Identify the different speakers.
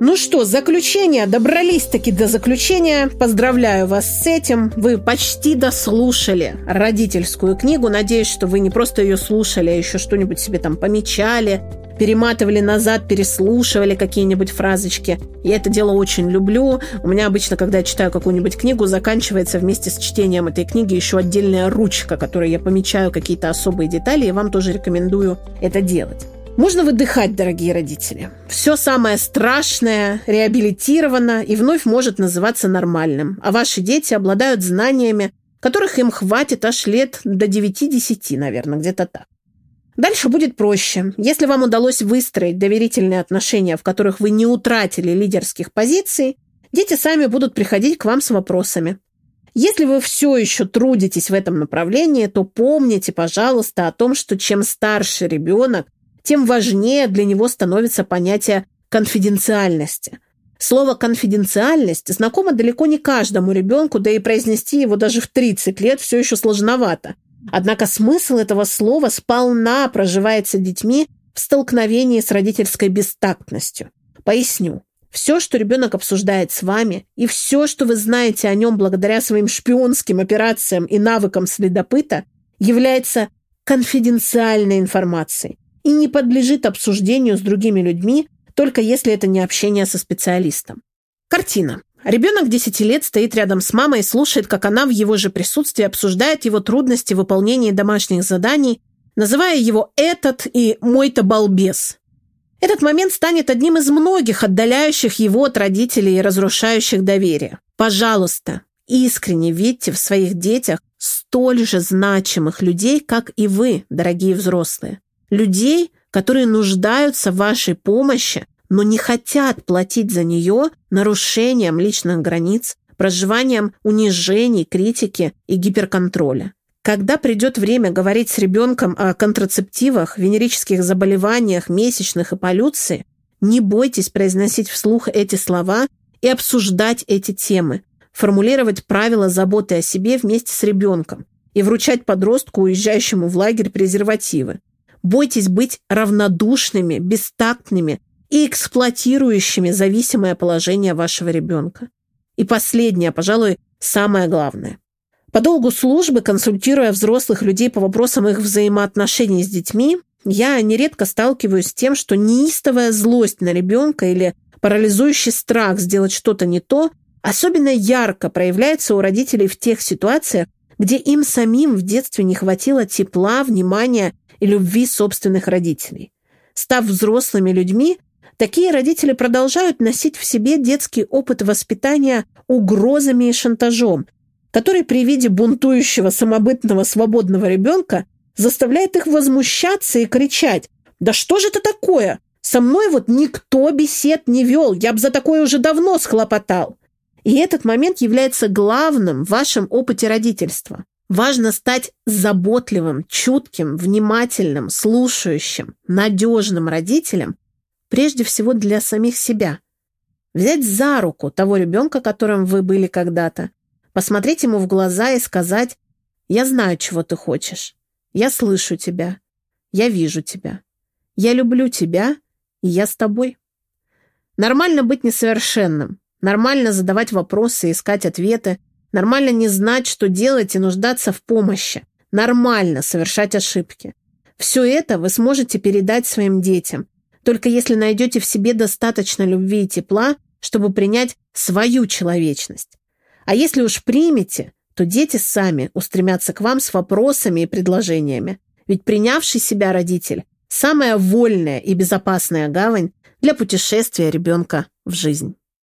Speaker 1: Ну что, заключение. Добрались-таки до заключения. Поздравляю вас с этим. Вы почти дослушали родительскую книгу. Надеюсь, что вы не просто ее слушали, а еще что-нибудь себе там помечали, перематывали назад, переслушивали какие-нибудь фразочки. Я это дело очень люблю. У меня обычно, когда я читаю какую-нибудь книгу, заканчивается вместе с чтением этой книги еще отдельная ручка, которой я помечаю какие-то особые детали, и вам тоже рекомендую это делать. Можно выдыхать, дорогие родители. Все самое страшное реабилитировано и вновь может называться нормальным. А ваши дети обладают знаниями, которых им хватит аж лет до 9-10, наверное, где-то так. Дальше будет проще. Если вам удалось выстроить доверительные отношения, в которых вы не утратили лидерских позиций, дети сами будут приходить к вам с вопросами. Если вы все еще трудитесь в этом направлении, то помните, пожалуйста, о том, что чем старше ребенок, тем важнее для него становится понятие конфиденциальности. Слово «конфиденциальность» знакомо далеко не каждому ребенку, да и произнести его даже в 30 лет все еще сложновато. Однако смысл этого слова сполна проживается детьми в столкновении с родительской бестактностью. Поясню. Все, что ребенок обсуждает с вами, и все, что вы знаете о нем благодаря своим шпионским операциям и навыкам следопыта, является конфиденциальной информацией, и не подлежит обсуждению с другими людьми, только если это не общение со специалистом. Картина. Ребенок 10 лет стоит рядом с мамой и слушает, как она в его же присутствии обсуждает его трудности в выполнении домашних заданий, называя его «этот» и «мой-то балбес». Этот момент станет одним из многих отдаляющих его от родителей и разрушающих доверие. Пожалуйста, искренне видьте в своих детях столь же значимых людей, как и вы, дорогие взрослые людей, которые нуждаются в вашей помощи, но не хотят платить за нее нарушением личных границ, проживанием унижений, критики и гиперконтроля. Когда придет время говорить с ребенком о контрацептивах, венерических заболеваниях, месячных и полюции, не бойтесь произносить вслух эти слова и обсуждать эти темы, формулировать правила заботы о себе вместе с ребенком и вручать подростку, уезжающему в лагерь, презервативы. Бойтесь быть равнодушными, бестактными и эксплуатирующими зависимое положение вашего ребенка. И последнее, пожалуй, самое главное. По долгу службы, консультируя взрослых людей по вопросам их взаимоотношений с детьми, я нередко сталкиваюсь с тем, что неистовая злость на ребенка или парализующий страх сделать что-то не то особенно ярко проявляется у родителей в тех ситуациях, где им самим в детстве не хватило тепла, внимания и любви собственных родителей. Став взрослыми людьми, такие родители продолжают носить в себе детский опыт воспитания угрозами и шантажом, который при виде бунтующего самобытного свободного ребенка заставляет их возмущаться и кричать «Да что же это такое? Со мной вот никто бесед не вел, я бы за такое уже давно схлопотал». И этот момент является главным в вашем опыте родительства. Важно стать заботливым, чутким, внимательным, слушающим, надежным родителем, прежде всего для самих себя. Взять за руку того ребенка, которым вы были когда-то, посмотреть ему в глаза и сказать «Я знаю, чего ты хочешь. Я слышу тебя. Я вижу тебя. Я люблю тебя, и я с тобой». Нормально быть несовершенным, Нормально задавать вопросы, искать ответы. Нормально не знать, что делать и нуждаться в помощи. Нормально совершать ошибки. Все это вы сможете передать своим детям, только если найдете в себе достаточно любви и тепла, чтобы принять свою человечность. А если уж примете, то дети сами устремятся к вам с вопросами и предложениями. Ведь принявший себя родитель – самая вольная и безопасная гавань для путешествия ребенка в жизнь.